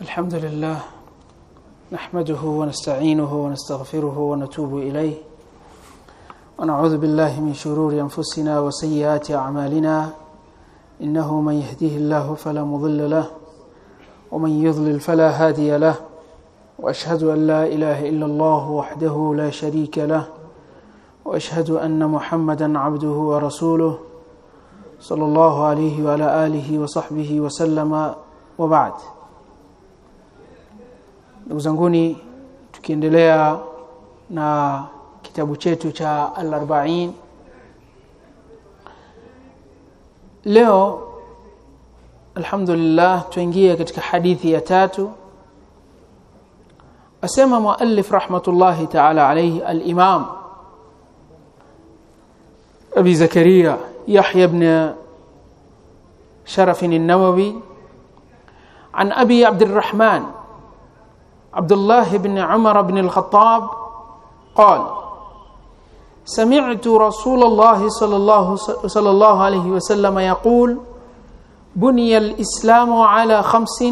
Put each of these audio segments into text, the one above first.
الحمد لله نحمده ونستعينه ونستغفره ونتوب إليه ونعوذ بالله من شرور أنفسنا وسيئات أعمالنا إنه من يهديه الله فلا مضل له ومن يضلل فلا هادي له وأشهد أن لا إله إلا الله وحده لا شريك له وأشهد أن محمدا عبده ورسوله صلى الله عليه وعلى آله وصحبه وسلم وبعد ndugu zanguni tukiendelea na kitabu chetu cha al-arba'in leo alhamdulillah tuingie katika hadithi ya tatu asema muallif rahmatullahi ta'ala alayhi al-imam abi zakaria yahya ibn sharaf an-nawawi عن أبي عبد الرحمن عبد الله بن عمر بن الخطاب قال سمعت رسول الله صلى الله صلى الله عليه وسلم يقول بني الإسلام على خمس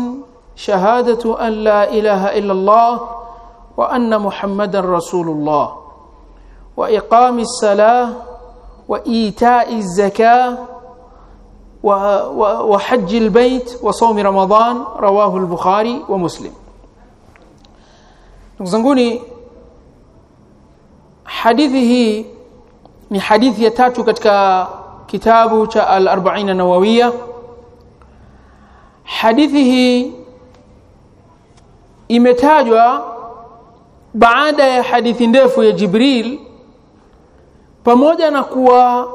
شهادة أن لا إله إلا الله وأن محمدا رسول الله وإقام الصلاة وإيتاء الزكاة وحج البيت وصوم رمضان رواه البخاري ومسلم. Ndugu zanguni hadithi hii ni hadithi ya tatu katika kitabu cha al-40 nawawiya hadithi hii imetajwa baada ya hadithi ndefu ya Jibril pamoja na kuwa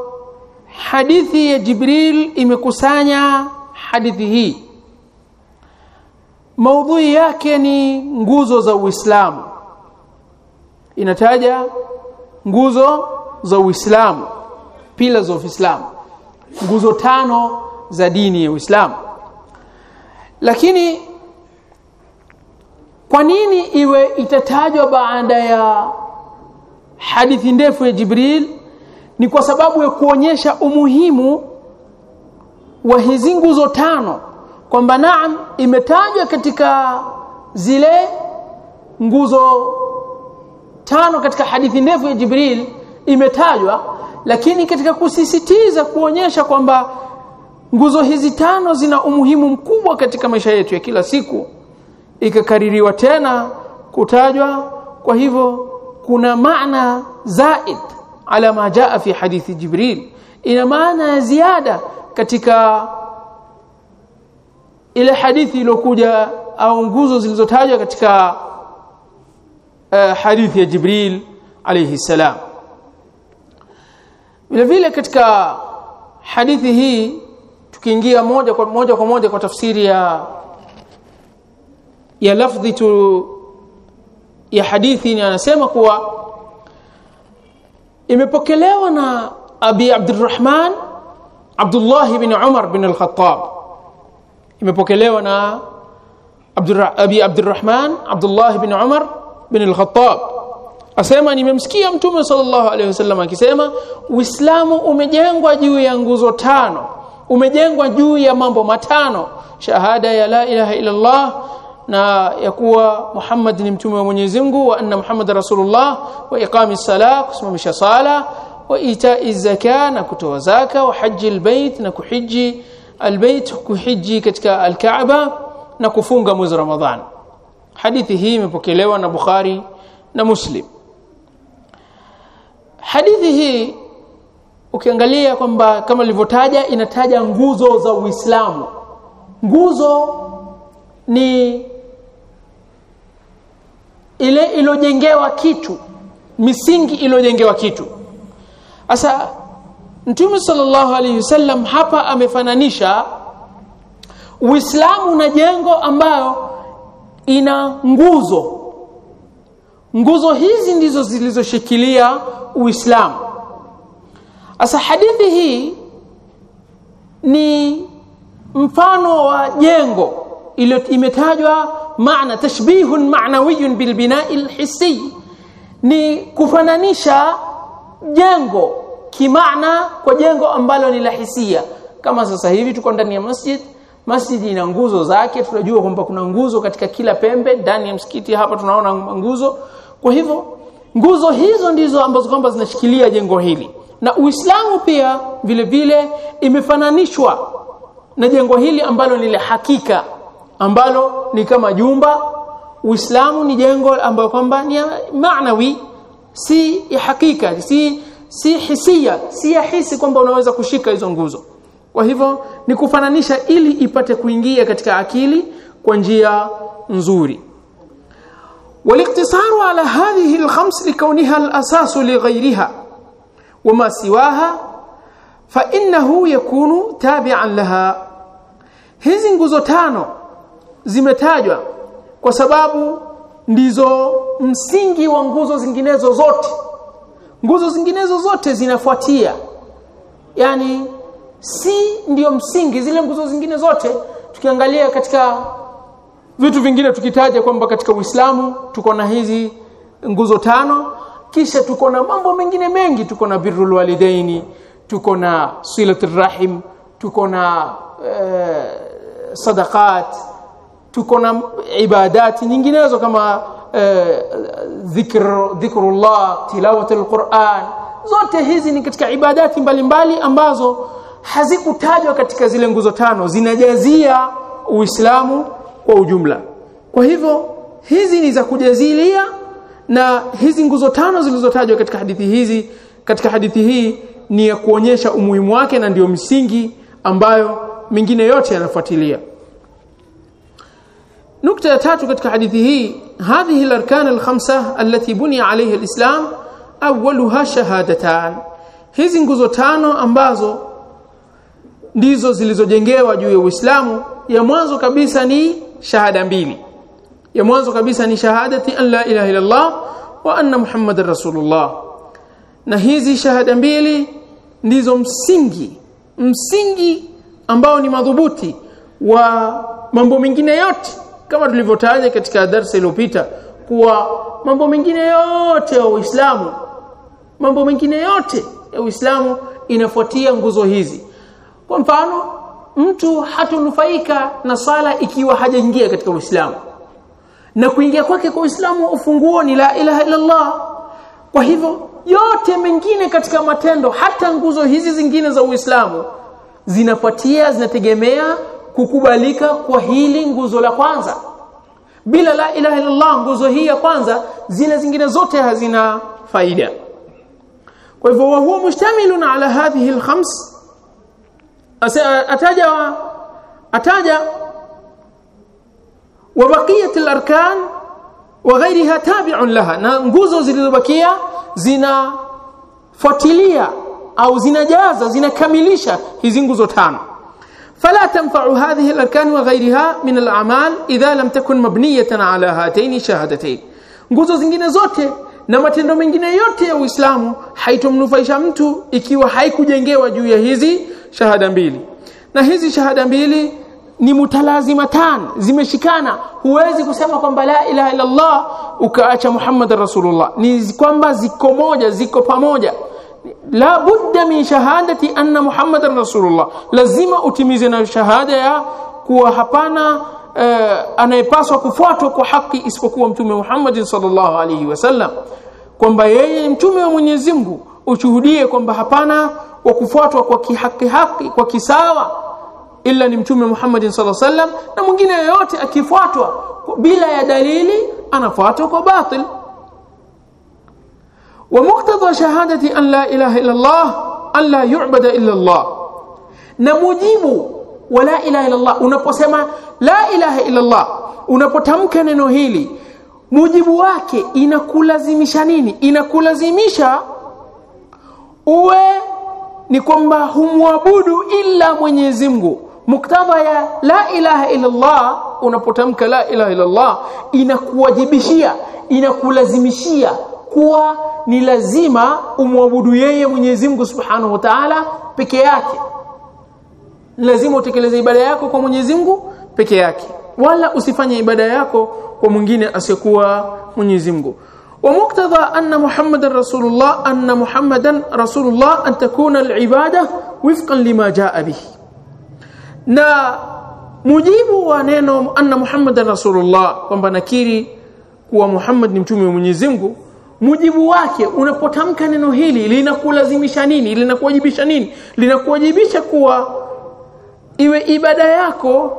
hadithi ya Jibril imekusanya hadithi hii maudhui yake ni nguzo za Uislamu. Inataja nguzo za Uislamu pillars of Islam. Nguzo tano za dini ya Uislamu. Lakini kwa nini iwe itatajwa baada ya hadithi ndefu ya Jibril? Ni kwa sababu ya kuonyesha umuhimu wa hizi nguzo tano kwamba naam imetajwa katika zile nguzo tano katika hadithi ndefu ya Jibril imetajwa lakini katika kusisitiza kuonyesha kwamba nguzo hizi tano zina umuhimu mkubwa katika maisha yetu ya kila siku. Ikakaririwa tena kutajwa kwa hivyo kuna maana zaid ala ma jaa fi hadithi Jibril. Ina maana ya ziada katika ile hadithi iliyokuja au nguzo zilizotajwa katika uh, hadithi ya Jibril alayhi salam. Vile vile katika hadithi hii tukiingia moja kwa moja kwa moja kwa tafsiri ya ya lafdhi tu ya hadithi ni anasema kuwa imepokelewa na Abi Abdurrahman Abdullah ibn Umar ibn al-Khattab imepokelewa na Abi Abdurrahman Abdullah ibn Umar bin al-Khattab. Asema nimemsikia mtume sallallahu alaihi wasallam akisema Uislamu umejengwa juu ya nguzo tano. Umejengwa juu ya mambo matano. Shahada ya la ilaha illa Allah na ya kuwa Muhammad ni mtume wa Mwenyezi Mungu wa anna Muhammad rasulullah wa iqami sala kusimamisha sala wa itai zaka na kutoa zaka wa haji albayt na kuhiji albayt kuhiji katika alkaaba na kufunga mwezi Ramadhan. Hadithi hii imepokelewa na Bukhari na Muslim. Hadithi hii ukiangalia kwamba kama nilivyotaja inataja nguzo za Uislamu. Nguzo ni ile ilojengewa kitu misingi ilojengewa kitu. Sasa Mtume sallallahu alayhi wasallam hapa amefananisha Uislamu na jengo ambayo ina nguzo. Nguzo hizi ndizo zilizoshikilia Uislamu. Asa hadithi hii ni mfano wa jengo imetajwa maana tashbihun ma'nawiyun bil bina'i al-hissi ni kufananisha jengo kimaana kwa jengo ambalo ni la hisia. Kama sasa hivi tuko ndani ya masjid masjid ina nguzo zake tunajua kwamba kuna nguzo katika kila pembe ndani ya msikiti hapa tunaona nguzo. Kwa hivyo nguzo hizo ndizo ambazo kwamba zinashikilia jengo hili. Na Uislamu pia vile vile imefananishwa na jengo hili ambalo ni la hakika ambalo ni kama jumba. Uislamu ni jengo ambalo kwamba ni maanawi si ya hakika si si hisia si ya hisi kwamba unaweza kushika hizo nguzo kwa hivyo ni kufananisha ili ipate kuingia katika akili kwa njia nzuri والاقتصار على هذه الخمس لكونها الأساس لغيرها وما سواها فإنه يكون تابعا لها hizi nguzo tano zimetajwa kwa sababu ndizo msingi wa nguzo zinginezo zote nguzo zinginezo zote zinafuatia. Yani si ndiyo msingi zile nguzo zingine zote tukiangalia katika vitu vingine tukitaja kwamba katika Uislamu tuko na hizi nguzo tano kisha tuko na mambo mengine mengi. Tuko na birrul walidaini tuko na silatul rahim tuko na eh, sadaqat tuko na ibadati nyinginezo kama dhikr dhikrullah tilawati alquran zote hizi ni katika ibadati mbalimbali mbali ambazo hazikutajwa katika zile nguzo tano. Zinajazia Uislamu kwa ujumla. Kwa hivyo hizi ni za kujazilia na hizi nguzo tano zilizotajwa katika hadithi hizi katika hadithi hii ni ya kuonyesha umuhimu wake na ndiyo msingi ambayo mingine yote yanafuatilia nukta ya tatu katika hadithi hii hadhihi al-arkan al-khamsa allati buniya alayha al-islam awwaluha shahadatan. Hizi nguzo tano ambazo ndizo zilizojengewa juu ya Uislamu ya mwanzo kabisa ni shahada mbili. Ya mwanzo kabisa ni shahadati an la ilaha illa Allah wa anna muhammadar rasulullah. Na hizi shahada mbili ndizo msingi msingi ambao ni madhubuti wa mambo mengine yote kama tulivyotaja katika darasa iliyopita kuwa mambo mengine yote ya Uislamu mambo mengine yote ya Uislamu inafuatia nguzo hizi. Kwa mfano mtu hatunufaika na sala ikiwa hajaingia katika Uislamu. Na kuingia kwake kwa Uislamu ufunguo ni la ilaha illa Allah kwa hivyo yote mengine katika matendo hata nguzo hizi zingine za Uislamu zinafuatia zinategemea kukubalika kwa hili nguzo la kwanza. Bila la ilaha illa Allah nguzo hii ya kwanza zile zingine zote hazina faida. Kwa hivyo wa huwa mustamilun ala hadhihi alkhams. Ataja ataja wa baqiyat alarkan wa ghayriha tabi'un laha. Na nguzo zilizobakia zinafuatilia au zinajaza zinakamilisha hizi nguzo tano فلا تنفع هذه الاركان وغيرها من الاعمال اذا لم تكن مبنيه على هاتين الشهادتين nguzo zingine zote na matendo mengine yote ya Uislamu haitomnufaisha mtu ikiwa haikujengewa juu ya hizi shahada mbili na hizi shahada mbili ni mutalazimatan zimeshikana huwezi kusema kwamba la ilaha illa Allah ukaacha Muhammad rasulullah ni kwamba ziko moja ziko pamoja la budda min shahadati anna muhammadan rasulullah lazima utimize na shahada ya kuwa hapana uh, anayepaswa kufuatwa kwa haki isipokuwa mtume Muhammad sallallahu alaihi wasallam kwamba yeye mtume wa Mwenyezi Mungu ushuhudie kwamba hapana wa kufuatwa kwa kihaki haki kwa kisawa ila ni mtume Muhammad sallallahu alaihi wasallam na mwingine yoyote akifuatwa bila ya dalili anafuatwa kwa batil ومقتضى شهادة أن لا إله إلا الله أن لا يعبد إلا الله نمجيب ولا إله إلا الله unaposema la ilaha illa Allah unapotamka neno hili mujibu wake inakulazimisha nini inakulazimisha uwe ni kwamba humwabudu illa Mwenyezi Mungu muktadha ya la ilaha illa Allah unapotamka la ilaha illa Allah inakuwajibishia inakulazimishia kuwa ni lazima umwabudu yeye Mwenyezi Mungu Subhanahu wa Ta'ala peke yake lazima utekeleze ibada yako kwa Mwenyezi Mungu peke yake wala usifanye ibada yako kwa mwingine asiyekuwa Mwenyezi Mungu ومقتضى أن محمد رسول الله أن محمدا رسول الله أن تكون العبادة وفقا لما جاء به na mujibu wa neno anna muhammadan rasulullah kwamba nakiri kuwa muhammad ni mtume wa mwenyezi Mungu mujibu wake unapotamka neno hili linakulazimisha nini? Linakuwajibisha nini? Linakuwajibisha kuwa iwe ibada yako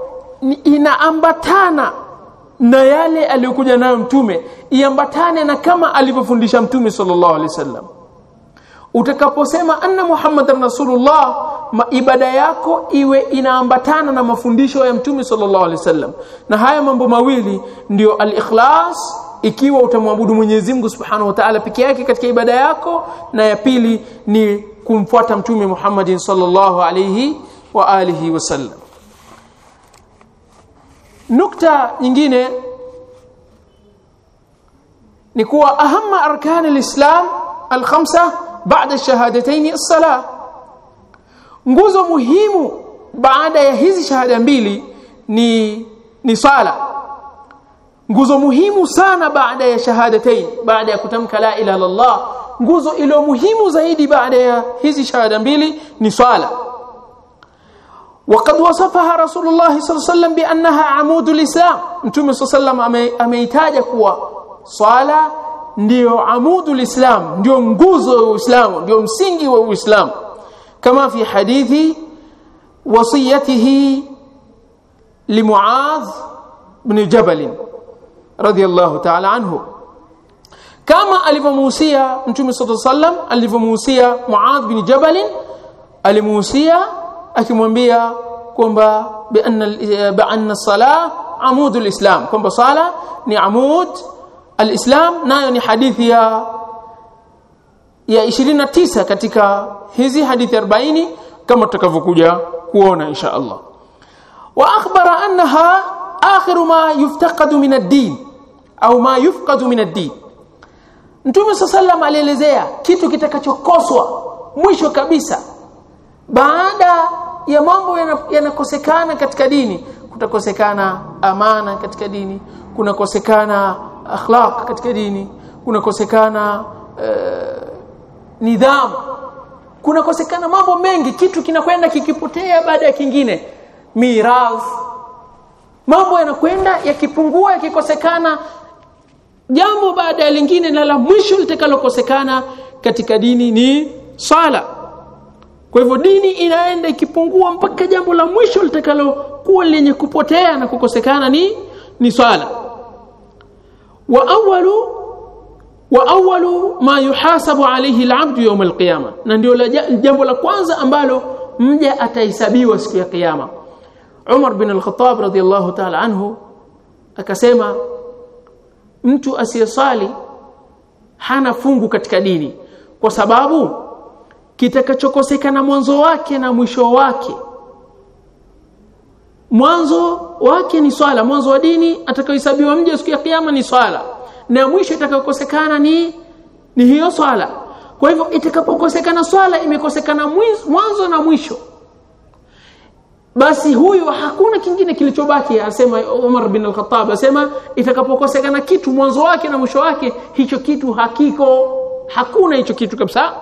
inaambatana na yale aliyokuja nayo mtume. Iambatane na kama alivyofundisha mtume sallallahu alaihi wasallam. Utakaposema anna muhammadan rasulullah ibada yako iwe inaambatana na mafundisho ya mtume sallallahu alaihi wasallam. Na haya mambo mawili ndio al-ikhlas ikiwa utamwabudu Mwenyezi Mungu Subhanahu wa Ta'ala peke yake katika ibada yako na ya pili ni kumfuata mtume Muhammadin sallallahu alaihi wa alihi wasallam nukta nyingine ni kuwa ahamma arkan alislam alkhamsa baada shahadatayn as-salah. Nguzo muhimu baada ya hizi shahada mbili ni ni sala nguzo muhimu sana baada ya shahadatain baada ya kutamka la ilaha illallah nguzo iliyo muhimu zaidi baada ya hizi shahada mbili ni swala وقد وصفها رسول الله صلى الله عليه وسلم بانها عمود الاسلام متوم صلى الله عليه وسلم ameitaja kuwa swala ndio amudu lislam ndio nguzo ya uislamu ndio msingi wa uislamu kama fi hadithi wasiyatihi limuadh ibn jabal radiyallahu ta'ala anhu. Kama alivyomuhusia mtume alayhi wasallam alivyomuhusia muadh bin jabal alimuhusia akimwambia kwamba bi anna salah amudul islam kwamba sala ni amud alislam nayo ni hadithi ya ya 29 katika hizi hadithi 40 kama tutakavyokuja kuona insha Allah. Wa akhbara annaha akhiru ma yuftaqadu min ad-din au ma yufqadu min ad-din. Mtume sallam alielezea kitu kitakachokoswa mwisho kabisa. Baada ya mambo yanakosekana katika dini kutakosekana amana katika dini kunakosekana akhlaq katika dini kunakosekana uh, nidhamu kunakosekana mambo mengi kitu kinakwenda kikipotea baada ya kingine. Mirath mambo yanakwenda yakipungua yakikosekana jambo baada ya lingine na la mwisho litakalokosekana katika dini ni sala kwa hivyo dini inaenda ikipungua mpaka jambo la mwisho litakalokuwa lenye kupotea na kukosekana ni ni swala. Wa awalu wa awalu ma yuhasabu alayhi al-'abdu yawm al-qiyamah na ndio jambo la kwanza ambalo mja atahesabiwa siku ya kiyama. Umar bin al-Khattab radiyallahu ta'ala anhu akasema mtu asiyesali hana fungu katika dini. Kwa sababu kitakachokosekana mwanzo wake na mwisho wake. Mwanzo wake ni swala mwanzo wa dini atakayohesabiwa mja siku ya kiyama ni swala. Na mwisho itakayokosekana ni ni hiyo swala. Kwa hivyo itakapokosekana swala imekosekana mwanzo na mwisho basi huyo hakuna kingine kilichobaki asema Umar bin al-Khattab asema itakapokosekana kitu mwanzo wake na mwisho wake hicho kitu hakiko. Hakuna hicho kitu kabisa.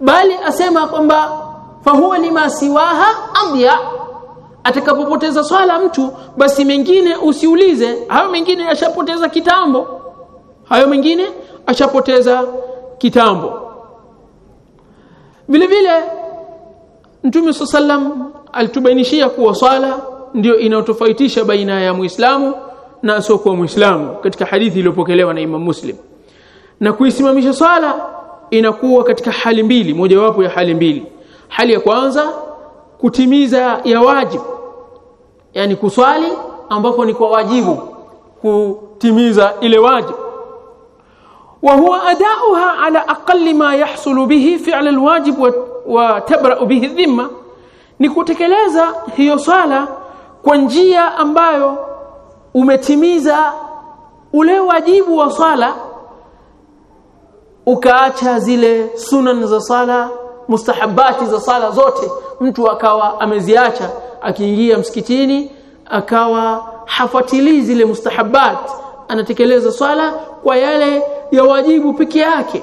Bali asema kwamba fahuwa lima siwaha adya atakapopoteza swala mtu basi mengine usiulize. Hayo mengine ashapoteza kitambo. Hayo mengine ashapoteza kitambo. Vile vile Mtume sallam alitubainishia kuwa swala ndio inayotofautisha baina ya Muislamu na asiokuwa Muislamu katika hadithi iliyopokelewa na Imam Muslim. Na kuisimamisha swala inakuwa katika hali mbili mojawapo ya hali mbili. Hali ya kwanza kutimiza ya wajibu yani kuswali ambapo ni kwa wajibu kutimiza ile wajibu wa huwa adauha ala aqalli ma yahsulu bihi fi'l alwajib wa, wa tabra'u bihi dhimma ni kutekeleza hiyo swala kwa njia ambayo umetimiza ule wajibu wa swala ukaacha zile sunan za sala mustahabati za sala zote mtu akawa ameziacha akiingia msikitini akawa hafuatilii zile mustahabat anatekeleza swala kwa yale ya wajibu peke yake.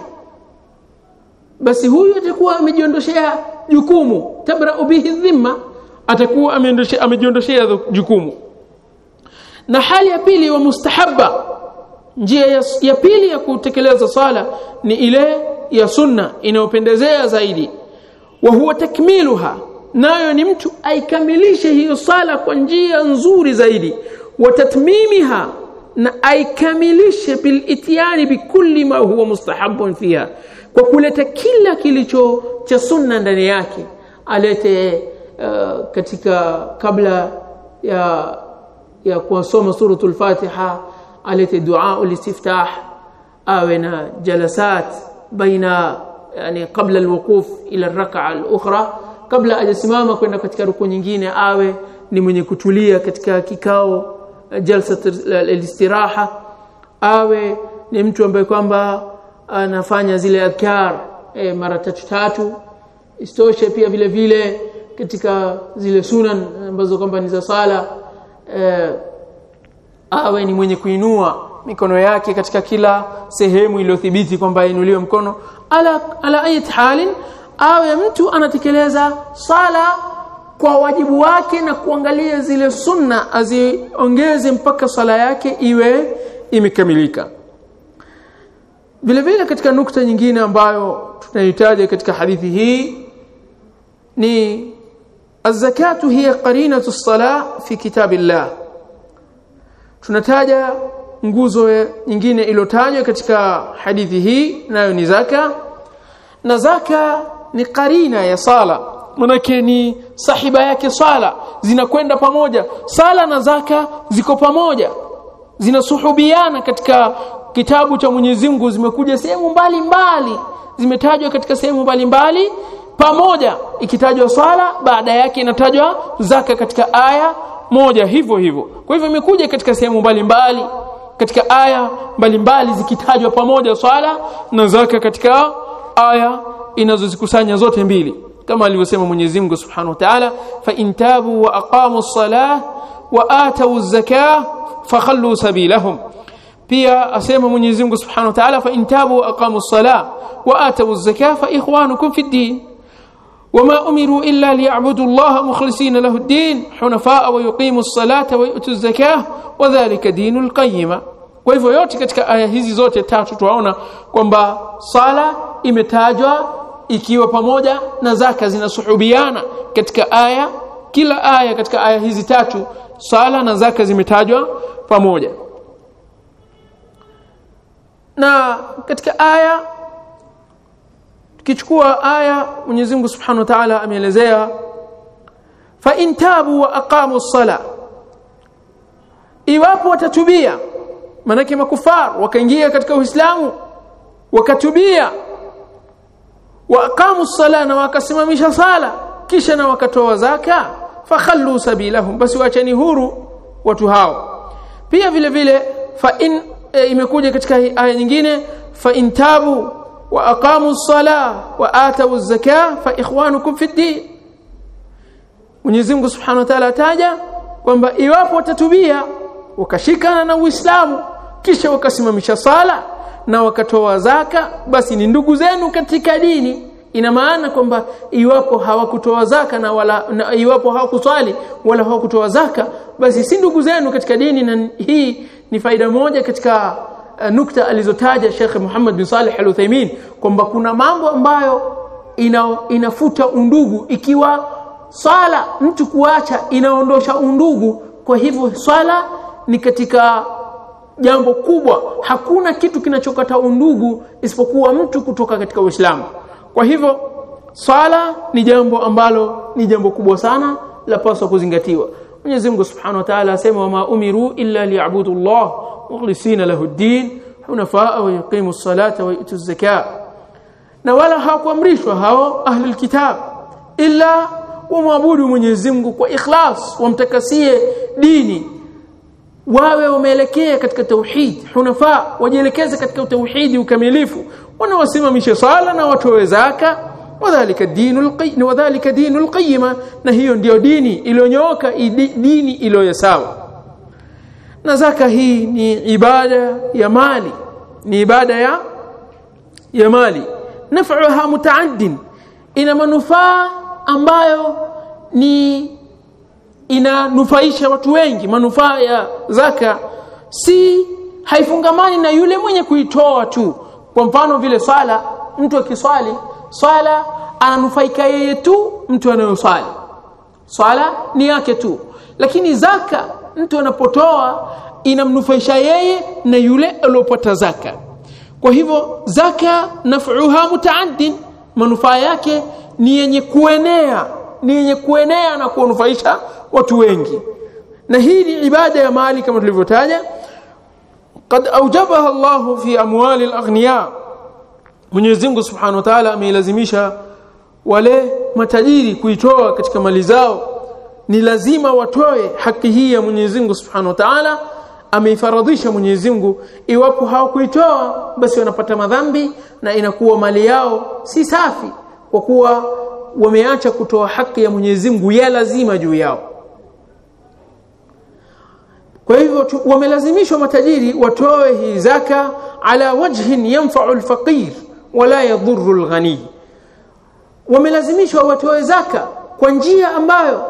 Basi huyu atakuwa amejiondoshea jukumu tabra'u bihi dhimma atakuwa amejiondoshea jukumu. Na hali ya pili wa mustahabba njia ya, pili ya kutekeleza sala ni ile ya sunna inayopendezea zaidi. Wa huwa takmiluha nayo ni mtu aikamilishe hiyo sala kwa njia nzuri zaidi. Wa tatmimiha na aikamilishe bil ityani bikulli ma huwa mustahabun fiha kwa kuleta kila kilicho cha sunna ndani yake alete uh, katika kabla ya ya kusoma suratul fatiha alete dua ulistiftah awe na jalasat baina yani kabla alwuquf ila arrak'a alukhra kabla ajasimama kwenda katika ruku nyingine awe ni mwenye kutulia katika kikao jalsa alistiraha awe ni mtu ambaye kwamba anafanya zile adhkar e, mara tatu tatu istoshe pia vile vile katika zile sunan ambazo kwamba ni za sala eh, awe ni mwenye kuinua mikono yake katika kila sehemu iliyothibiti kwamba inuliwe mkono. Ala ala ayat halin awe mtu anatekeleza sala kwa wajibu wake na kuangalia zile sunna aziongeze mpaka sala yake iwe imekamilika. Vile vile katika nukta nyingine ambayo tunahitaji katika hadithi hii ni az-zakatu hiya qarinatu as-sala fi kitabillah. Tunataja nguzo nyingine iliyotajwa katika hadithi hii nayo ni zaka na zaka ni karina ya sala. Manake ni sahiba yake sala zinakwenda pamoja. Sala na zaka ziko pamoja zinasuhubiana katika kitabu cha Mwenyezi Mungu zimekuja sehemu mbalimbali zimetajwa katika sehemu mbalimbali pamoja ikitajwa swala baada yake inatajwa zaka katika aya moja hivyo hivyo. Kwa hivyo imekuja katika sehemu mbalimbali katika aya mbalimbali zikitajwa pamoja swala na zaka katika aya inazozikusanya zote mbili. Kama alivyosema Mwenyezi Mungu Subhanahu wa Ta'ala fa intabu wa aqamu as-salah wa atu az-zakah fakhallu sabilahum. Pia asema Mwenyezi Mungu Subhanahu wa Ta'ala fa intabu wa aqamu as-salah wa atu az-zakah fa ikhwanukum fi ad-din وما أمروا إلا ليعبدوا الله مخلصين له الدين حنفاء ويقيموا الصلاة ويؤتوا الزكاة وذلك دين القيمة kwa hivyo yote katika aya hizi zote tatu tunaona kwamba sala imetajwa ikiwa pamoja na zaka zinasuhubiana katika aya kila aya katika aya hizi tatu sala na zaka zimetajwa pamoja na katika aya tukichukua aya Mwenyezi Mungu Subhanahu wa Ta'ala ameelezea fa intabu wa aqamu sala iwapo watatubia manake makufar wakaingia katika Uislamu wakatubia wa aqamu sala na wakasimamisha sala kisha na wakatoa zaka fakhallu sabilahum basi waacheni huru watu hao. Pia vile vile fa in e, imekuja katika aya nyingine fa intabu wa aqamu sala wa atu zaka fa ikhwanukum fi ddin Mwenyezi Subhanahu wa Ta'ala ataja kwamba iwapo watatubia wakashikana na Uislamu kisha wakasimamisha sala na wakatoa zaka basi ni ndugu zenu katika dini. Ina maana kwamba iwapo hawakutoa zaka na wala na iwapo hawakuswali wala hawakutoa zaka basi si ndugu zenu katika dini na hii ni faida moja katika nukta alizotaja Sheikh Muhammad bin Saleh Al-Uthaymeen kwamba kuna mambo ambayo ina, inafuta undugu. Ikiwa swala mtu kuacha inaondosha undugu kwa hivyo swala ni katika jambo kubwa. Hakuna kitu kinachokata undugu isipokuwa mtu kutoka katika Uislamu. Kwa hivyo swala ni jambo ambalo ni jambo kubwa sana la paswa kuzingatiwa Mwenyezi Mungu Subhanahu wa Ta'ala asema wama umiru illa liya'budu Allah mukhlisina lahu ad-din hunafaa wa yuqimu as-salata wa yu'tu az-zakah na wala hawakuamrishwa hao ahli al-kitab illa wamwabudu Mwenyezi Mungu kwa ikhlas wamtakasie dini wawe wameelekea katika tauhid hunafa wajielekeze katika tauhidi ukamilifu wanawasimamisha sala na watoe zaka wadhālika dinul qayyim wadhālika dinul qayyima. Na hiyo ndiyo dini iliyonyooka dini iliyo sawa. Na zaka hii ni ibada ya mali ni ibada ya ya mali. Naf'uha mutaaddin ina manufaa ambayo ni inanufaisha watu wengi. Manufaa ya zaka si haifungamani na yule mwenye kuitoa tu. Kwa mfano vile swala mtu akiswali swala ananufaika yeye tu mtu anayoswali. Swala ni yake tu. Lakini zaka mtu anapotoa inamnufaisha yeye na yule aliyopata zaka. Kwa hivyo zaka naf'uha mutaaddin. Manufaa yake ni yenye kuenea ni yenye kuenea na kunufaisha watu wengi. Na hii ni ibada ya mali kama tulivyotaja. Qad aujabaha Allahu fi amwali al-aghniya Mwenyezi Mungu Subhanahu wa Ta'ala ameilazimisha wale matajiri kuitoa katika mali zao. Ni lazima watoe haki hii ya Mwenyezi Mungu Subhanahu wa Ta'ala ameifaradhisha Mwenyezi Mungu. Iwapo hawakuitoa basi wanapata madhambi na inakuwa mali yao si safi kwa kuwa wameacha kutoa haki ya Mwenyezi Mungu ya lazima juu yao. Kwa hivyo wamelazimishwa matajiri watoe hii zaka ala wajhin yanfa'u al-faqir wala yadhurru al-ghani. Wamelazimishwa watoe zaka kwa njia ambayo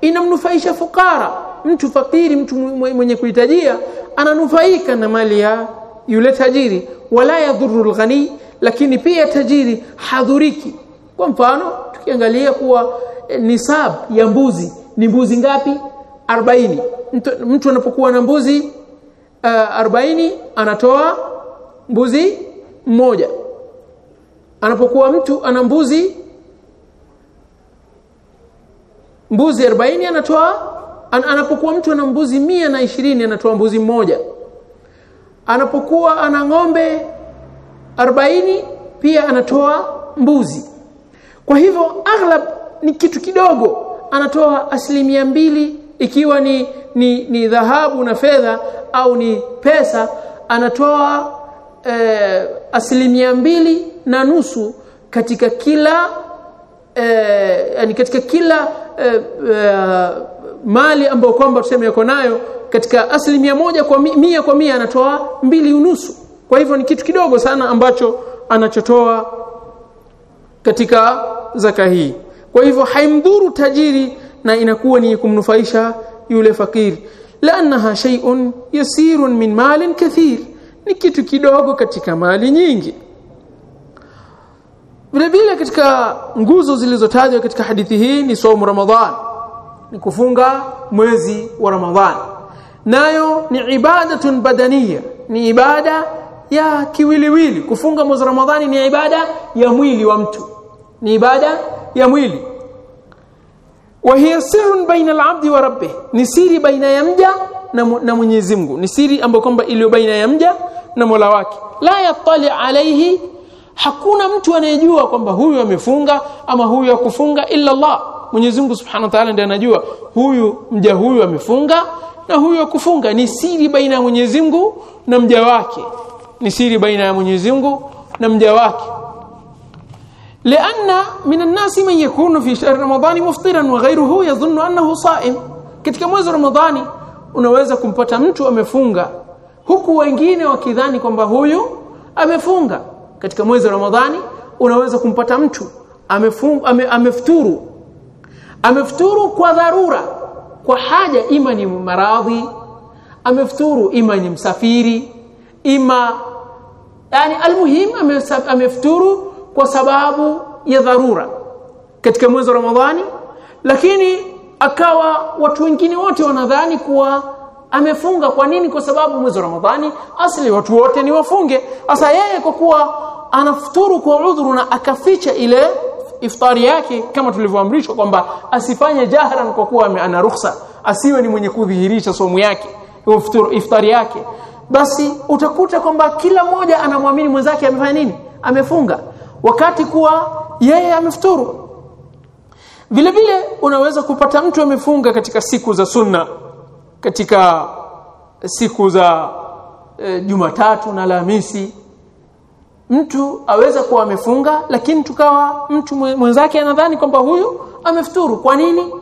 inamnufaisha fukara mtu fakiri mtu mwenye kuhitajia ananufaika na mali ya yule tajiri. Wala yadhurru al-ghani lakini pia tajiri hadhuriki. Kwa mfano tukiangalia kuwa nisab ya mbuzi ni mbuzi ngapi? 40 mtu, mtu anapokuwa na mbuzi uh, 40 anatoa mbuzi mmoja anapokuwa mtu ana mbuzi mbuzi 40 anatoa an, anapokuwa mtu ana mbuzi mia na ishirini anatoa mbuzi mmoja. Anapokuwa ana ng'ombe 40 pia anatoa mbuzi. Kwa hivyo aghlab ni kitu kidogo. Anatoa asilimia mbili ikiwa ni ni, ni dhahabu na fedha au ni pesa. Anatoa eh, asilimia mbili na nusu katika kila eh, yani katika kila eh, eh, mali ambayo kwamba tuseme yako nayo katika asilimia moja kwa mi, mia kwa mia anatoa mbili unusu. Kwa hivyo ni kitu kidogo sana ambacho anachotoa katika zaka hii. Kwa hivyo haimdhuru tajiri na inakuwa ni kumnufaisha yule fakiri. Laannaha shay'un yasirun min malin kathir. Ni kitu kidogo katika mali nyingi vile vile katika nguzo zilizotajwa katika hadithi hii ni somo ramadhan ni kufunga mwezi wa ramadhan. Nayo ni ibadatun badaniya ni ibada ya kiwiliwili. Kufunga mwezi ramadhani ni ibada ya mwili wa mtu ni ibada ya mwili. Wa hiya sirrun baina al-'abdi wa rabbih ni siri baina ya mja na Mwenyezi Mungu. Ni siri ambayo kwamba iliyo baina ya mja na Mola wake. La yatali alayhi hakuna mtu anayejua kwamba huyu amefunga ama huyu hakufunga illa Allah Mwenyezi Mungu Subhanahu wa Ta'ala ndiye anajua huyu mja huyu amefunga na huyu hakufunga ni siri baina ya Mwenyezi Mungu na mja wake ni siri baina ya Mwenyezi Mungu na mja wake لأن من الناس من يكون في شهر رمضان مفطرا وغيره يظن أنه صائم katika mwezi Ramadhani unaweza kumpata mtu amefunga huku wengine wakidhani kwamba huyu amefunga katika mwezi wa Ramadhani unaweza kumpata mtu amefungu ame, amefuturu. Amefuturu kwa dharura kwa haja ima ni maradhi. Amefuturu ima ni msafiri. Ima yani almuhim amefuturu kwa sababu ya dharura katika mwezi wa Ramadhani. Lakini akawa watu wengine wote wanadhani kuwa amefunga. Kwa nini? Kwa sababu mwezi wa Ramadhani asli watu wote ni wafunge. Sasa yeye kwa kuwa anafuturu kwa udhuru na akaficha ile iftari yake kama tulivyoamrishwa kwamba asifanye jahran kwa kuwa ana ruhusa asiwe ni mwenye kudhihirisha somu yake iftari yake. Basi utakuta kwamba kila mmoja anamwamini mwenzake amefanya nini? Amefunga. Wakati kuwa yeye amefuturu. Vile vile unaweza kupata mtu amefunga katika siku za sunna katika siku za e, Jumatatu na Alhamisi mtu aweza kuwa amefunga lakini tukawa mtu mwenzake anadhani kwamba huyu amefuturu. Kwa nini?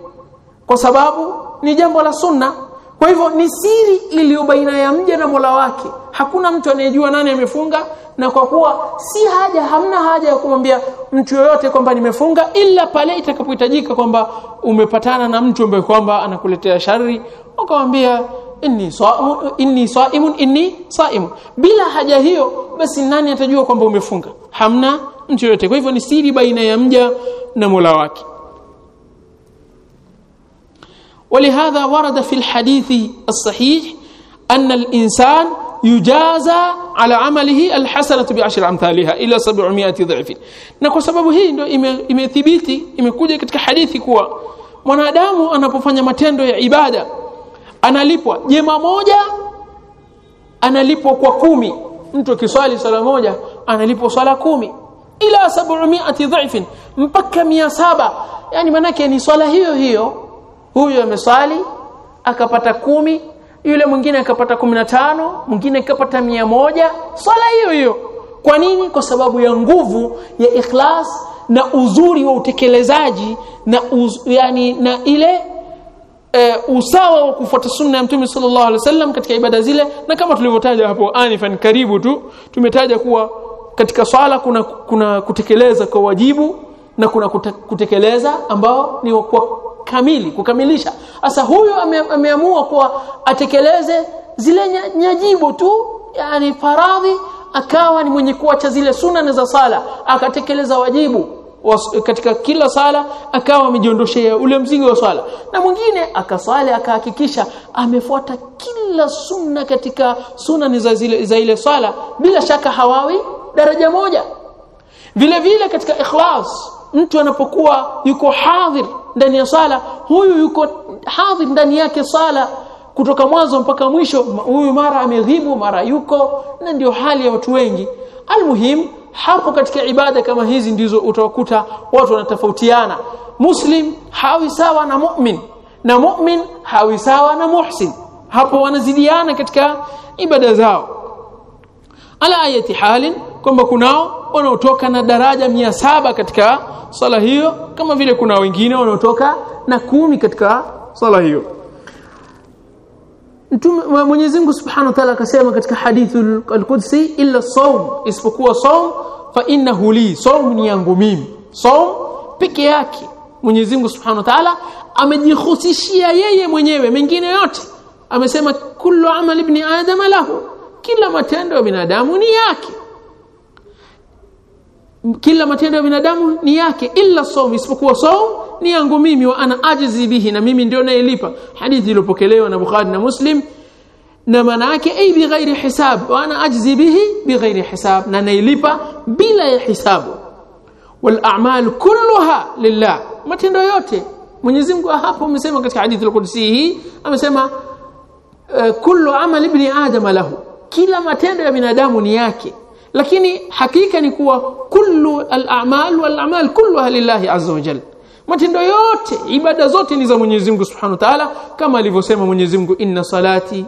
Kwa sababu ni jambo la sunna. Kwa hivyo ni siri iliyo baina ya mja na Mola wake. Hakuna mtu anayejua nani amefunga na kwa kuwa si haja hamna haja ya kumwambia mtu yoyote kwamba nimefunga ila pale itakapohitajika kwamba umepatana na mtu ambaye kwamba anakuletea shari ukamwambia inni saimun inni saimun. Bila haja hiyo basi nani atajua kwamba umefunga hamna mtu yoyote kwa hivyo ni siri baina ya mja na Mola wake ولهذا ورد في الحديث الصحيح أن الإنسان يجازى على عمله الحسنة بعشر أمثالها إلى 700 ضعف na kwa sababu hii ndio imethibiti ime imekuja katika hadithi kuwa mwanadamu anapofanya matendo ya ibada analipwa jema moja analipwa kwa kumi mtu akiswali sala moja analipwa swala kumi. Ila 700 dhifin mpaka 700 yani manake ni swala hiyo hiyo. Huyu ameswali akapata kumi. Yule mwingine akapata 15 mwingine akapata moja. Swala hiyo hiyo. Kwa nini? Kwa sababu ya nguvu ya ikhlas na uzuri wa utekelezaji na uz, yani na ile e, usawa wa kufuata sunna ya mtume sallallahu alaihi wasallam katika ibada zile na kama tulivyotaja hapo anifan karibu tu tumetaja kuwa katika swala kuna kuna kutekeleza kwa wajibu na kuna kutekeleza ambao ni kwa kamili kukamilisha. Sasa huyu ame, ameamua kuwa atekeleze zile nyajibu tu yani faradhi akawa ni mwenye kuacha zile sunna za sala akatekeleza wajibu katika kila sala akawa amejiondoshea ule mzigo wa swala. Na mwingine akasali akahakikisha amefuata kila sunna katika sunna za zile za ile swala. Bila shaka hawawi daraja moja. Vile vile katika ikhlas mtu anapokuwa yuko hadhir ndani ya sala huyu yuko hadhir ndani yake sala kutoka mwanzo mpaka mwisho. Huyu mara amedhibu mara yuko na ndio hali ya watu wengi. Almuhim hapo katika ibada kama hizi ndizo utawakuta watu wanatofautiana. Muslim hawi sawa na mu'min na mu'min hawi sawa na muhsin. Hapo wanazidiana katika ibada zao. Ala ayati halin kwamba kunao wanaotoka na daraja mia saba katika sala hiyo kama vile kuna wengine wanaotoka na kumi katika sala hiyo Mtume Mwenyezi Mungu Subhanahu wa Ta'ala akasema katika hadithu al-Qudsi illa sawm isipokuwa sawm fa innahu li sawm ni yangu mimi. Sawm peke yake Mwenyezi Mungu Subhanahu wa Ta'ala amejihusishia yeye mwenyewe mengine yote. Amesema kullu amali ibn adam lahu kila matendo ya binadamu ni yake. Kila matendo ya binadamu ni yake illa sawm isipokuwa sawm ni yangu mimi wa ana ajizi bihi na mimi ndio nailipa hadithi iliyopokelewa na Bukhari na Muslim na maana yake ay bighairi hisab. Wa ana ajizi bihi bighairi hisab na nailipa bila ya hisabu. Wal a'mal kulluha lillah. Matendo yote. Mwenyezi Mungu hapo amesema katika hadithi al-Qudsi hii amesema uh, kullu amal ibn adam lahu. Kila matendo ya binadamu ni yake. Lakini hakika ni kuwa kullu al-a'mal wal a'mal kulluha lillahi azza wa jalla matendo yote ibada zote ni za Mwenyezi Mungu Subhanahu wa Ta'ala kama alivyosema Mwenyezi Mungu inna salati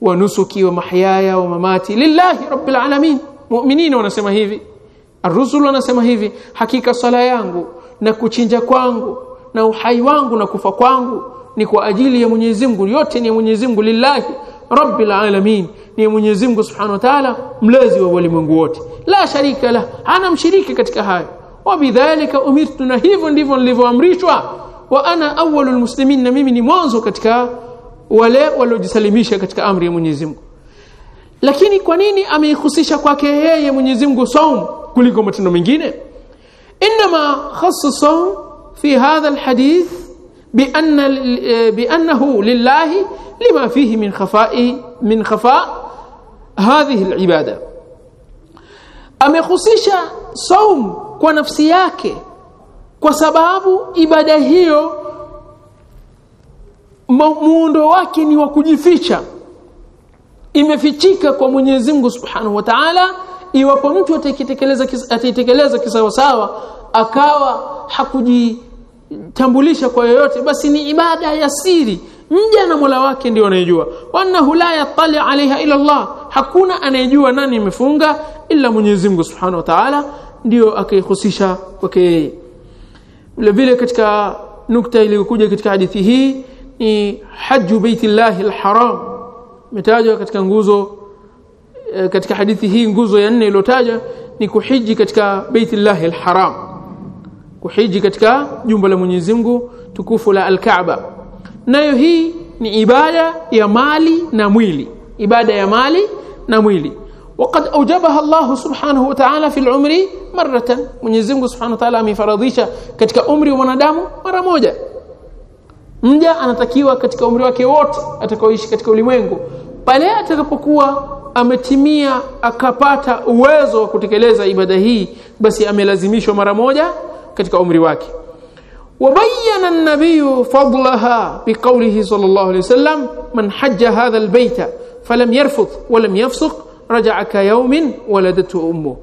wa nusuki wa mahyaya wa mamati lillahi rabbil alamin. Mu'minina wanasema hivi ar-rusul wanasema hivi hakika sala yangu na kuchinja kwangu na uhai wangu na kufa kwangu ni kwa ajili ya Mwenyezi Mungu. Yote ni ya Mwenyezi Mungu lillahi rabbil alamin. Ni Mwenyezi Mungu Subhanahu wa Ta'ala mlezi wa walimwengu wote. La sharika la hana mshiriki katika hayo wabidhalika umirtu na hivyo ndivyo nilivyoamrishwa. Wa ana awwalul muslimin na mimi ni mwanzo katika wale waliojisalimisha katika amri ya Mwenyezi Mungu. Lakini kwa nini ameihusisha kwake yeye Mwenyezi Mungu saum kuliko matendo mengine? Inma khassa saum fi hadha alhadith bianna e, biannahu lillahi lima fihi min khafai min khafa hadhihi alibada. Amehusisha saum kwa nafsi yake. Kwa sababu ibada hiyo muundo wake ni wa kujificha. Imefichika kwa Mwenyezi Mungu Subhanahu wa Ta'ala iwapo mtu ataitekeleza kisawasawa akawa hakujitambulisha kwa yoyote basi ni ibada ya siri. Mja na Mola wake ndio anayejua. Wanahu la yatali alaiha ila Allah. Hakuna anayejua nani imefunga ila Mwenyezi Mungu Subhanahu wa Ta'ala ndio akaihusisha kwake vile vile katika nukta iliyokuja katika hadithi hii ni haju baitillahi alharam. Imetajwa katika nguzo e, katika hadithi hii nguzo ya nne iliyotajwa ni kuhiji katika baitillahi alharam. Kuhiji katika jumba la Mwenyezi Mungu tukufu la al-Kaaba. Nayo hii ni ibada ya mali na mwili. Ibada ya mali na mwili وقد اوجبها الله سبحانه وتعالى في العمر مره Mwenyezi Mungu Subhanahu wa Ta'ala amefaradhisha katika umri wa mwanadamu mara moja mja anatakiwa katika umri wake wote atakaoishi katika ulimwengu pale atakapokuwa ametimia akapata uwezo wa kutekeleza ibada hii basi amelazimishwa mara moja katika umri wake وبين النبي فضلها بقوله صلى الله عليه وسلم من حج هذا البيت فلم يرفث ولم rajaa yawmin waladatu ummu.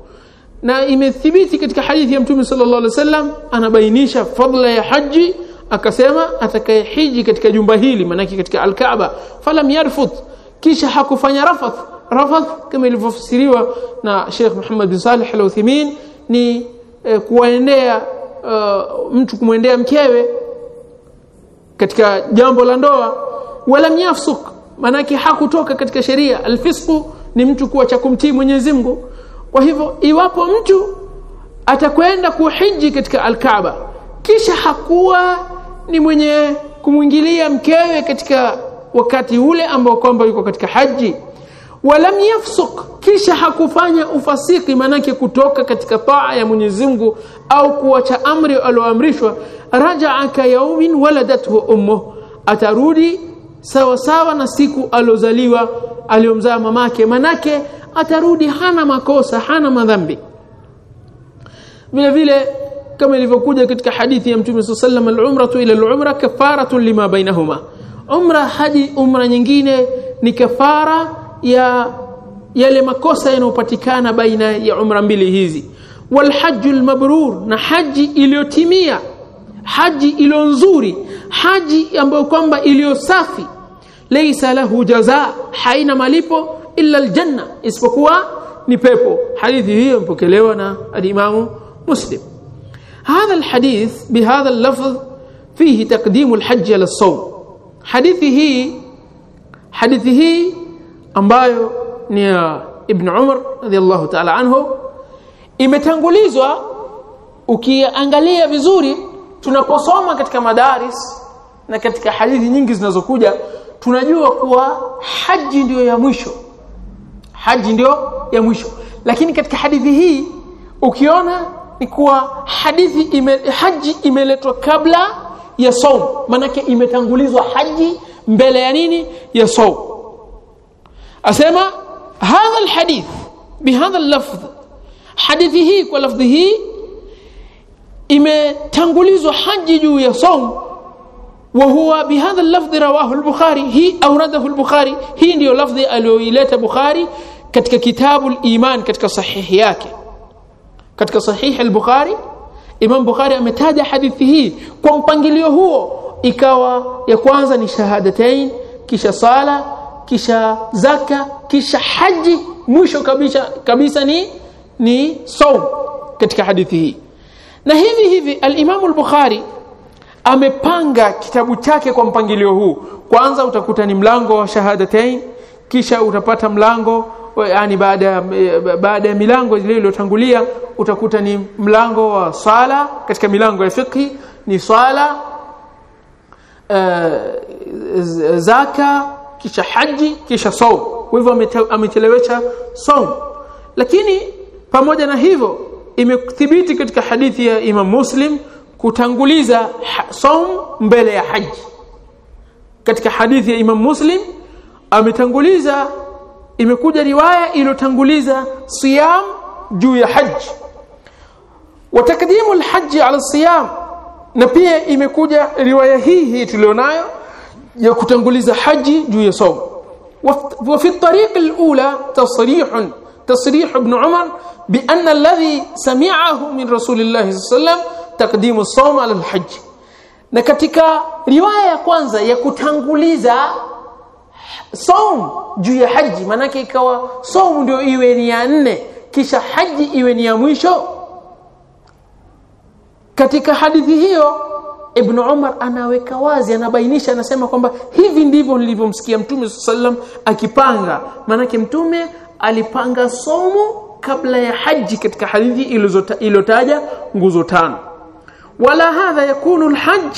Na imethibiti katika hadithi ya mtume sallallahu alaihi wasallam anabainisha fadla ya haji akasema atakaye hiji katika jumba hili manake katika alkaaba falam yarfut. Kisha hakufanya rafath. Rafath kama ilivyofasiriwa na Sheikh Muhammad bin Salih Al-Uthaymeen ni eh, kuendea uh, e, mtu kumwendea mkewe katika jambo la ndoa. Wala yafsuk manake hakutoka katika sheria. Alfisqu ni mtu kuwa cha kumtii Mwenyezi Mungu. Kwa hivyo iwapo mtu atakwenda kuhiji katika al-Kaaba kisha hakuwa ni mwenye kumwingilia mkewe katika wakati ule ambao kwamba yuko katika haji walam yafsuk kisha hakufanya ufasiki manake kutoka katika taa ya Mwenyezi Mungu au kuacha amri alioamrishwa rajaa ka yaumin waladathu ummu atarudi sawa sawa na siku alozaliwa aliomzaa mamake manake atarudi hana makosa hana madhambi. Vile vile kama ilivyokuja katika hadithi ya Mtume sallallahu alayhi al-umratu ila al-umra kafaratun lima bainahuma. Umra haji umra nyingine ni kafara ya yale makosa yanayopatikana baina ya umra mbili hizi. Walhajju mabrur na haji iliyotimia haji iliyo nzuri haji ambayo kwamba iliyo safi laysa lahu jaza haina malipo illa aljanna isipokuwa ni pepo hadithi hiyo mpokelewa na al-Imam Muslim هذا الحديث بهذا اللفظ فيه تقديم الحج على الصوم حديثه حديثه ambayo ni ya Ibn Umar radhiallahu ta'ala anhu imetangulizwa ukiangalia vizuri tunaposoma katika madaris na katika hadithi nyingi zinazokuja tunajua kuwa haji ndio ya mwisho. Haji ndiyo ya mwisho. Lakini katika hadithi hii ukiona ni kuwa hadithi ime, haji imeletwa kabla ya saum. Manake imetangulizwa haji mbele ya nini? Ya saum. Asema hadha alhadith bihadha allafdh. Hadithi hii kwa lafdhi hii imetangulizwa haji juu ya saum وهو بهذا اللفظ رواه البخاري هي اورده البخاري هي ndio lafdhi aliyoileta Bukhari katika kitabu al-iman katika sahihi yake katika sahihi al-Bukhari Imam Bukhari ametaja hadithi hii kwa mpangilio huo ikawa ya kwanza ni shahadatain kisha sala kisha zaka kisha haji mwisho kabisa kabisa ni ni saum katika hadithi hii na hivi hivi al-Imam al-Bukhari amepanga kitabu chake kwa mpangilio huu. Kwanza utakuta ni mlango wa shahadatain kisha utapata mlango yani baada baada ya milango ile iliyotangulia utakuta ni mlango wa sala katika milango ya fiqh ni sala uh, zaka kisha haji kisha saum kwa hivyo ametelewesha saum lakini pamoja na hivyo imethibiti katika hadithi ya Imam Muslim kutanguliza saum mbele ya haji katika hadithi ya Imam Muslim ametanguliza imekuja riwaya iliyotanguliza siyam juu ya haji wa takdimu alhajj ala siyam na pia imekuja riwaya hii hii tulionayo ya kutanguliza haji juu ya saum وفي الطريق الأولى تصريح تصريح ابن عمر بأن الذي سمعه من رسول الله صلى الله عليه وسلم تقديم الصوم على الحج na katika riwaya ya kwanza ya kutanguliza saum juu ya haji manake ikawa saum ndio iwe ni ya nne kisha haji iwe ni ya mwisho. Katika hadithi hiyo Ibn Umar anaweka wazi anabainisha anasema kwamba hivi ndivyo nilivyomsikia Mtume sallam akipanga. Maanake Mtume alipanga somo kabla ya haji katika hadithi iliyotaja nguzo tano ولا هذا يكون الحج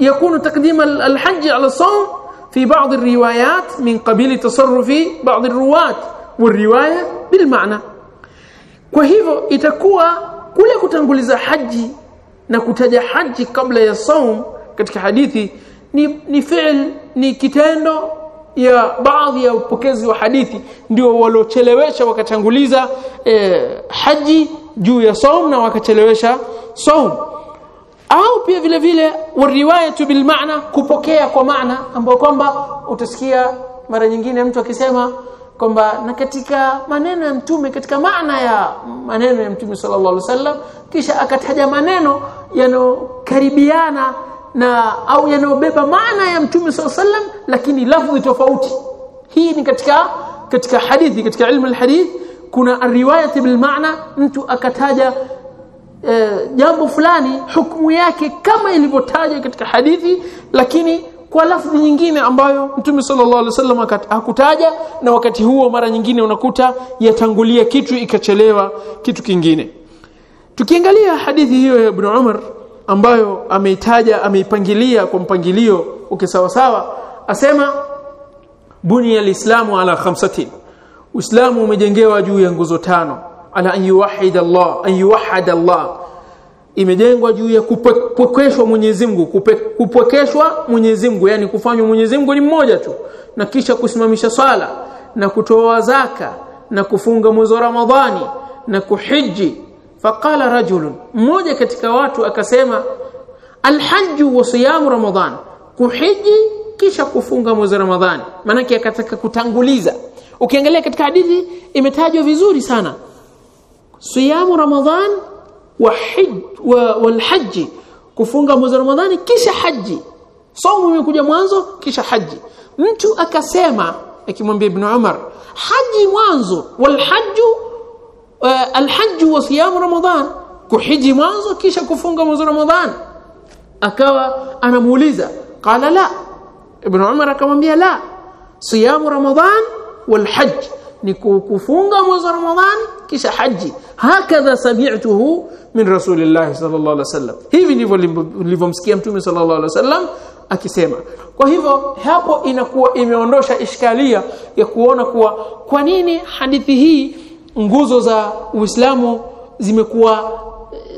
يكون تقديم الحج على الصوم في بعض الروايات من قبيل تصرف بعض الرواة والرواية بالمعنى. وهذا يتكوى كل كتنقلز حج نكتج حج قبل الصوم كتك حديثي ni fiil ya baadhi ya upokezi wa hadithi ndio waliochelewesha wakatanguliza e, haji juu ya saum na wakachelewesha saum. Au pia vile vile wariwayatu bil maana kupokea kwa maana ambapo kwamba utasikia mara nyingine mtu akisema kwamba na katika maneno ya mtume katika maana ya maneno ya mtume sallallahu alaihi wasallam kisha akataja maneno yanokaribiana na au yanayobeba maana ya mtume SAW lakini lafzi tofauti. Hii ni katika katika hadithi katika ilmu alhadith kuna riwayat bil maana mtu akataja e, jambo fulani hukumu yake kama ilivyotajwa katika hadithi lakini kwa lafzi nyingine ambayo Mtume sallallahu alaihi wasallam hakutaja na wakati huo mara nyingine unakuta yatangulia kitu ikachelewa kitu kingine. Tukiangalia hadithi hiyo ya Ibn Umar ambayo ameitaja ameipangilia kwa mpangilio ukisawasawa asema bunia alislamu ala khamsatin. Uislamu umejengewa juu ya nguzo tano. Ala an yuwahid Allah an yuwahid Allah. Imejengwa juu ya kupokeshwa Mwenyezi Mungu. Kupokeshwa Mwenyezi Mungu yani kufanywa Mwenyezi Mungu ni mmoja tu. Na kisha kusimamisha swala na kutoa zaka na kufunga mwezi wa Ramadhani na kuhiji faqala rajulun mmoja katika watu akasema alhajju wa siyamu ramadhan. Kuhiji kisha kufunga mwezi ramadan Ramadhani maana akataka kutanguliza. Ukiangalia katika hadithi imetajwa vizuri sana. Siyamu ramadan wa wa walhajj kufunga mwezi ramadan ramadhani kisha haji saumu imekuja mwanzo kisha haji mtu akasema akimwambia ibn umar haji mwanzo walhajj uh, wa siyamu ramadhan kuhiji mwanzo kisha kufunga mwezi wa ramadhani akawa anamuuliza qala la. Ibn umar akamwambia la siyamu ramadhan walhajj ni kufunga mwezi wa ramadhani kisha haji hakadha sami'tuhu min rasulillah sallallahu alaihi wasallam. Hivi ndivyo nilivyomsikia mtume sallallahu alaihi wasallam akisema. Kwa hivyo hapo inakuwa imeondosha ishkalia ya kuona kuwa kwa nini hadithi hii nguzo za Uislamu zimekuwa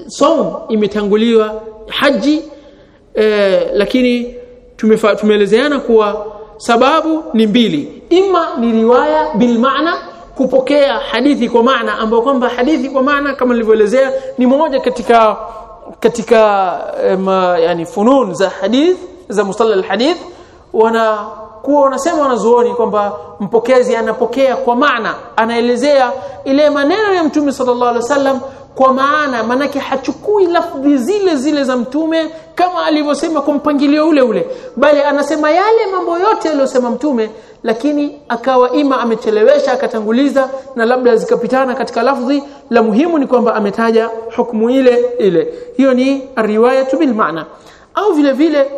saum imetanguliwa haji eh, lakini tumeelezeana kuwa sababu ni mbili. Imma ni riwaya bil maana kupokea hadithi kwa maana ambayo kwamba hadithi kwa maana kama nilivyoelezea ni moja katika katika ma, yani funun za hadith za mustala alhadith wana kuwa wanasema wanazuoni kwamba mpokezi anapokea kwa maana anaelezea ile maneno ya mtume sallallahu alaihi wasallam kwa maana manake hachukui lafdhi zile zile za mtume kama alivyosema kwa mpangilio ule ule bali anasema yale mambo yote aliyosema mtume lakini akawa ima amechelewesha akatanguliza na labda zikapitana katika lafdhi la muhimu ni kwamba ametaja hukumu ile ile. Hiyo ni riwayatu bil maana au vile vile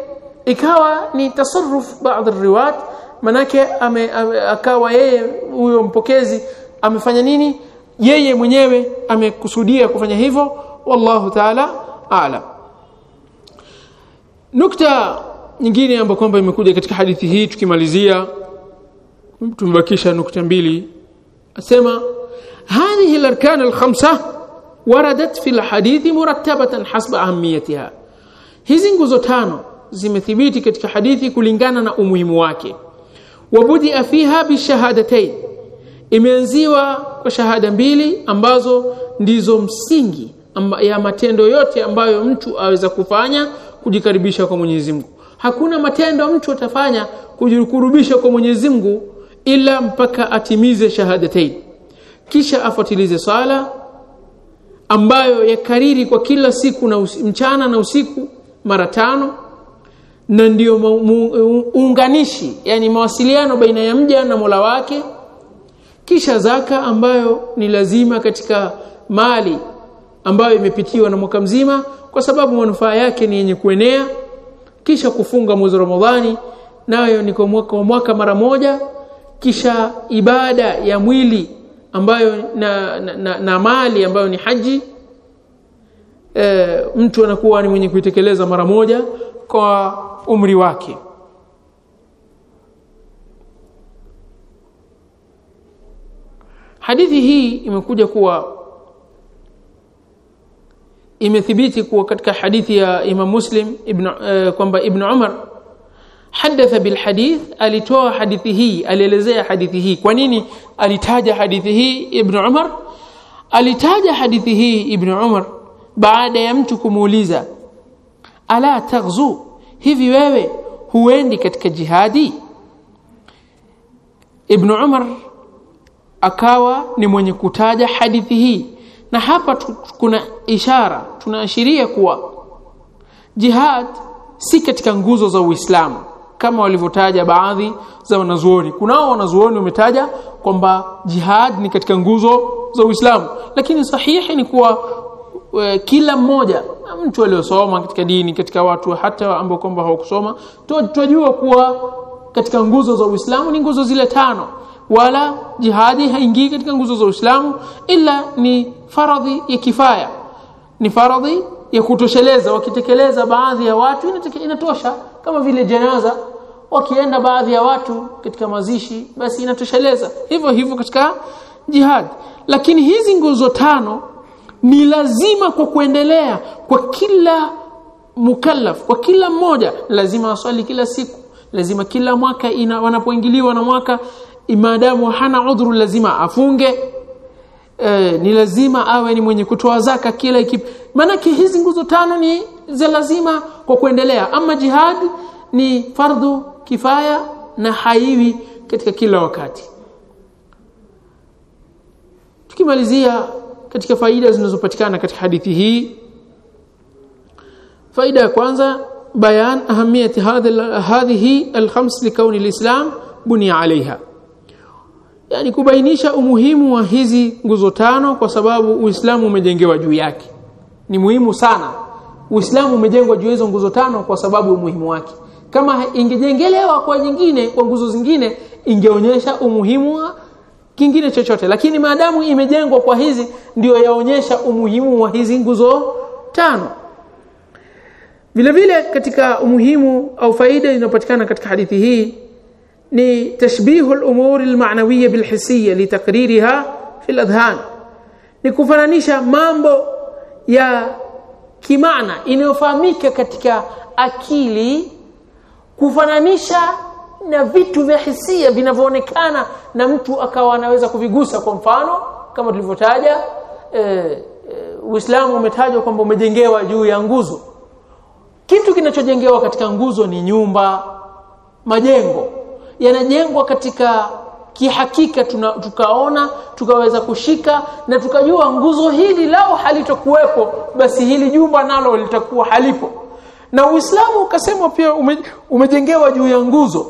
ikawa ni tasarruf baadhi riwayat manake ame, ame, akawa yeye huyo mpokezi amefanya nini? Yeye mwenyewe amekusudia kufanya hivyo. Wallahu taala ala nukta nyingine ambayo kwamba imekuja katika hadithi hii tukimalizia tumebakisha nukta mbili. Asema hadhihi al-arkan waradat fi al-hadith murattabatan hasba ahamiyatiha hizi nguzo tano zimethibiti katika hadithi kulingana na umuhimu wake. Wabudia fiha bishahadatayn imeanziwa kwa shahada mbili ambazo ndizo msingi amba, ya matendo yote ambayo mtu aweza kufanya kujikaribisha kwa Mwenyezi Mungu. Hakuna matendo mtu atafanya kujikurubisha kwa Mwenyezi Mungu ila mpaka atimize shahadatain kisha afuatilize sala ambayo yakariri kwa kila siku na usi, mchana na usiku mara tano na ndio uunganishi yani mawasiliano baina ya mja na Mola wake. Kisha zaka ambayo ni lazima katika mali ambayo imepitiwa na mwaka mzima kwa sababu manufaa yake ni yenye kuenea. Kisha kufunga mwezi Ramadhani nayo ni kwa mwaka, mwaka mara moja. Kisha ibada ya mwili ambayo na, na, na, na mali ambayo ni haji. E, mtu anakuwa ni mwenye kuitekeleza mara moja. Kwa umri wake. Hadithi hii imekuja kuwa imethibiti kuwa katika hadithi ya Imam Muslim ibn uh, kwamba Ibn Umar hadatha bil hadith alitoa hadithi hii alielezea hadithi hii. Kwa nini alitaja hadithi hii Ibn Umar? Alitaja hadithi hii Ibn Umar baada ya mtu kumuuliza ala taghzu hivi wewe huendi katika jihadi? Ibn Umar akawa ni mwenye kutaja hadithi hii. Na hapa kuna ishara tunaashiria kuwa jihad si katika nguzo za Uislamu kama walivyotaja baadhi za wanazuoni. Kunao wanazuoni wametaja kwamba jihad ni katika nguzo za Uislamu lakini sahihi ni kuwa e, kila mmoja mtu aliyosoma katika dini katika watu hata ambao kwamba hawakusoma tunajua kuwa katika nguzo za Uislamu ni nguzo zile tano. Wala jihadi haingii katika nguzo za Uislamu ila ni faradhi ya kifaya. Ni faradhi ya kutosheleza. Wakitekeleza baadhi ya watu inatosha. Kama vile janaza wakienda baadhi ya watu katika mazishi basi inatosheleza. Hivyo hivyo katika jihad lakini hizi nguzo tano ni lazima kwa kuendelea kwa kila mukallaf kwa kila mmoja lazima aswali kila siku. Lazima kila mwaka ina wanapoingiliwa na mwaka maadamu hana udhuru lazima afunge. E, ni lazima awe ni mwenye kutoa zaka kila ikipi maanake hizi nguzo tano ni za lazima kwa kuendelea. Ama jihad ni fardhu kifaya na haiwi katika kila wakati. Tukimalizia katika faida zinazopatikana katika hadithi hii. Faida ya kwanza bayan ahamiyati hadhihi alkhams likauni alislam bunia alaiha yani kubainisha umuhimu wa hizi nguzo tano kwa sababu Uislamu umejengewa juu yake. Ni muhimu sana. Uislamu umejengwa juu hizo nguzo tano kwa sababu umuhimu wake. Kama ingejengelewa kwa nyingine kwa nguzo zingine ingeonyesha umuhimu wa kingine chochote. Lakini maadamu imejengwa kwa hizi ndiyo yaonyesha umuhimu wa hizi nguzo tano. Vile vile katika umuhimu au faida inayopatikana katika hadithi hii ni tashbihu al-umur al-ma'nawiyya bil-hissiyya litakririha fi al-adhan ni kufananisha mambo ya kimaana inayofahamika katika akili kufananisha na vitu vya hisia vinavyoonekana na mtu akawa anaweza kuvigusa. Kwa mfano kama tulivyotaja e, e, Uislamu umetajwa kwamba umejengewa juu ya nguzo. Kitu kinachojengewa katika nguzo ni nyumba majengo. Yanajengwa katika kihakika tuna, tukaona tukaweza kushika na tukajua nguzo hili lao halitokuwepo basi hili jumba nalo litakuwa halipo. Na Uislamu ukasema pia ume, umejengewa juu ya nguzo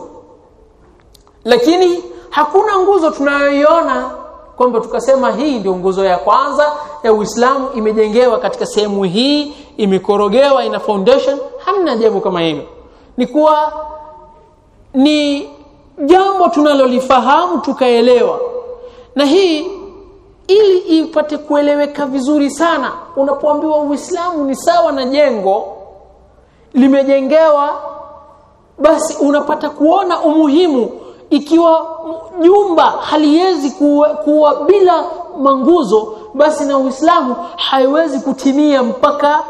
lakini hakuna nguzo tunayoiona kwamba tukasema hii ndio nguzo ya kwanza ya Uislamu imejengewa katika sehemu hii imekorogewa ina foundation. Hamna jambo kama hilo. Ni kuwa ni jambo tunalolifahamu tukaelewa. Na hii ili ipate kueleweka vizuri sana unapoambiwa Uislamu ni sawa na jengo limejengewa basi unapata kuona umuhimu ikiwa jumba haliwezi kuwa, kuwa bila manguzo basi na Uislamu haiwezi kutimia mpaka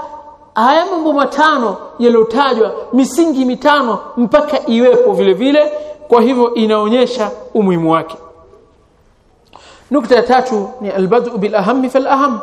haya mambo matano yaliyotajwa misingi mitano mpaka iwepo vile vile. Kwa hivyo inaonyesha umuhimu wake. Nukta ya tatu ni albadu bil aham fal aham.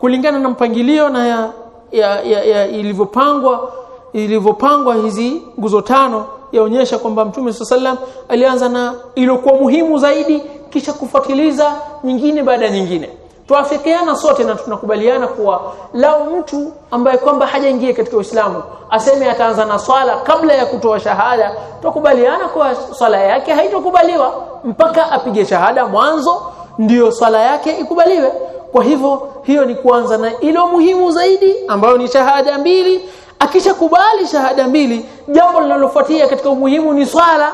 Kulingana na mpangilio na ya, ya, ya, ya ilivyopangwa ilivyopangwa hizi nguzo tano yaonyesha kwamba Mtume sallam alianza na iliyokuwa muhimu zaidi kisha kufuatiliza nyingine baada ya nyingine. Tuafikiana sote na tunakubaliana kuwa lao mtu ambaye kwamba hajaingia katika Uislamu aseme ataanza na swala kabla ya kutoa shahada tukubaliana kuwa swala yake haitokubaliwa mpaka apige shahada mwanzo ndiyo swala yake ikubaliwe kwa hivyo hiyo ni kwanza na ile muhimu zaidi ambayo ni shahada mbili. Akishakubali shahada mbili jambo linalofuatia katika umuhimu ni swala.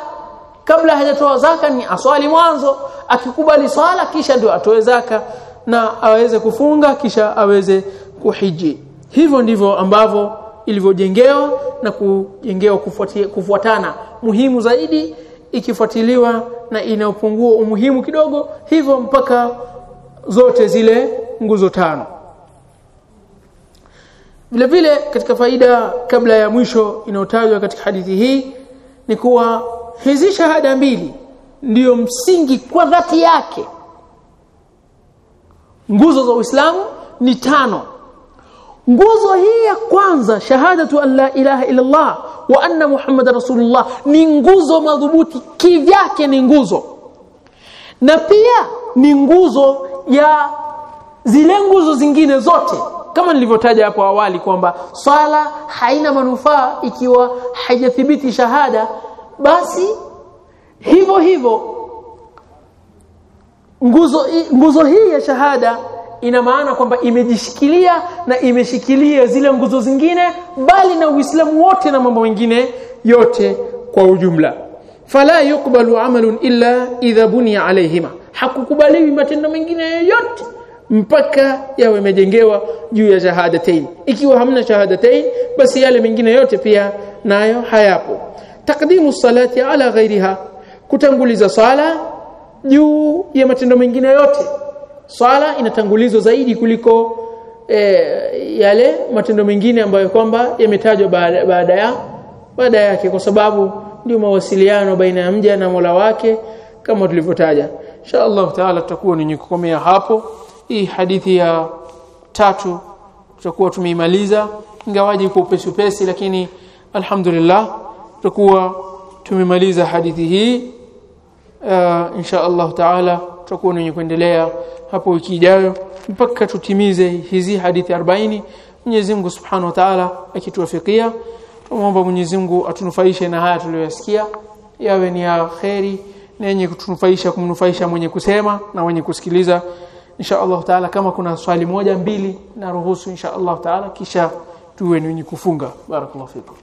Kabla hajatoa zaka ni aswali mwanzo. Akikubali swala kisha ndio atoe zaka na aweze kufunga kisha aweze kuhiji. Hivyo ndivyo ambavyo ilivyojengewa na kujengewa kufuatana. Muhimu zaidi ikifuatiliwa na inapungua umuhimu kidogo hivyo mpaka zote zile nguzo tano. Vile vile katika faida kabla ya mwisho inayotajwa katika hadithi hii ni kuwa hizi shahada mbili ndiyo msingi kwa dhati yake. Nguzo za Uislamu ni tano. Nguzo hii ya kwanza shahadatu an la ilaha illa Allah wa anna Muhammad rasulullah ni nguzo madhubuti. Kivyake ni nguzo. Na pia ni nguzo ya zile nguzo zingine zote. Kama nilivyotaja hapo awali kwamba swala haina manufaa ikiwa haijathibiti shahada basi hivyo hivyo nguzo nguzo hii ya shahada ina maana kwamba imejishikilia na imeshikilia zile nguzo zingine bali na Uislamu wote na mambo mengine yote kwa ujumla. Fala yukbalu amalun illa idha buniya alayhima hakukubaliwi matendo mengine yoyote mpaka yawe yamejengewa juu ya shahadatain. Ikiwa hamna shahadatain basi yale mengine yote pia nayo hayapo. Takdimu salati ala ghairiha kutanguliza sala juu ya matendo mengine yote. Sala inatangulizwa zaidi kuliko e, yale matendo mengine ambayo kwamba yametajwa baada, baada ya baada yake kwa sababu ndio mawasiliano baina ya mja na Mola wake kama tulivyotaja insha Allah taala tutakuwa ni kukomea hapo. Hii hadithi ya tatu tutakuwa tumeimaliza ingawaje kwa upesi upesi lakini alhamdulillah tutakuwa tumemaliza hadithi hii. Uh, insha Allah taala tutakuwa ni kuendelea hapo wiki ijayo mpaka tutimize hizi hadithi 40 Mwenyezi Mungu Subhanahu wa Ta'ala akituwafikia. Tuomba Mwenyezi Mungu atunufaishe na haya tuliyosikia yawe ni ya kheri na yenye kutunufaisha kumnufaisha mwenye kusema na mwenye kusikiliza. Insha Allah Ta'ala kama kuna swali moja mbili na ruhusu insha Allah Ta'ala kisha tuwe ni wenye kufunga. Barakallahu fikum